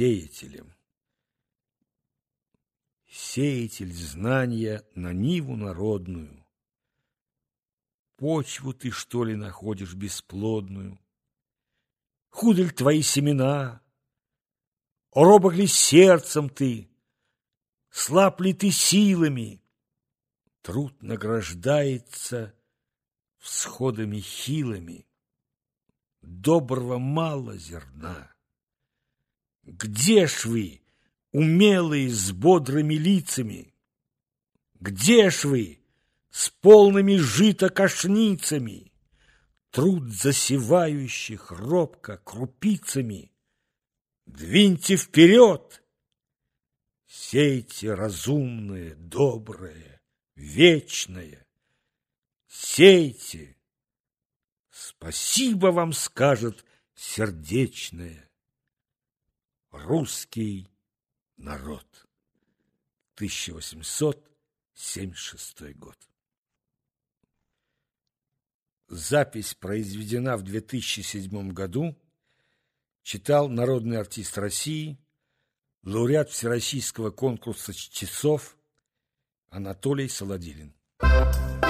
сеятелем. Сеятель знания на ниву народную. Почву ты, что ли, находишь бесплодную? Худы ли твои семена? Робок ли сердцем ты? Слаб ли ты силами? Труд награждается всходами хилыми. Доброго мало зерна. Где ж вы, умелые с бодрыми лицами? Где ж вы, с полными жито кошницами? Труд засевающих робко крупицами. Двиньте вперед! Сейте разумное, доброе, вечное. Сейте! Спасибо вам скажет сердечное. Русский народ. 1876 год. Запись произведена в 2007 году. Читал народный артист России, лауреат Всероссийского конкурса часов Анатолий Солодилин. Thank you.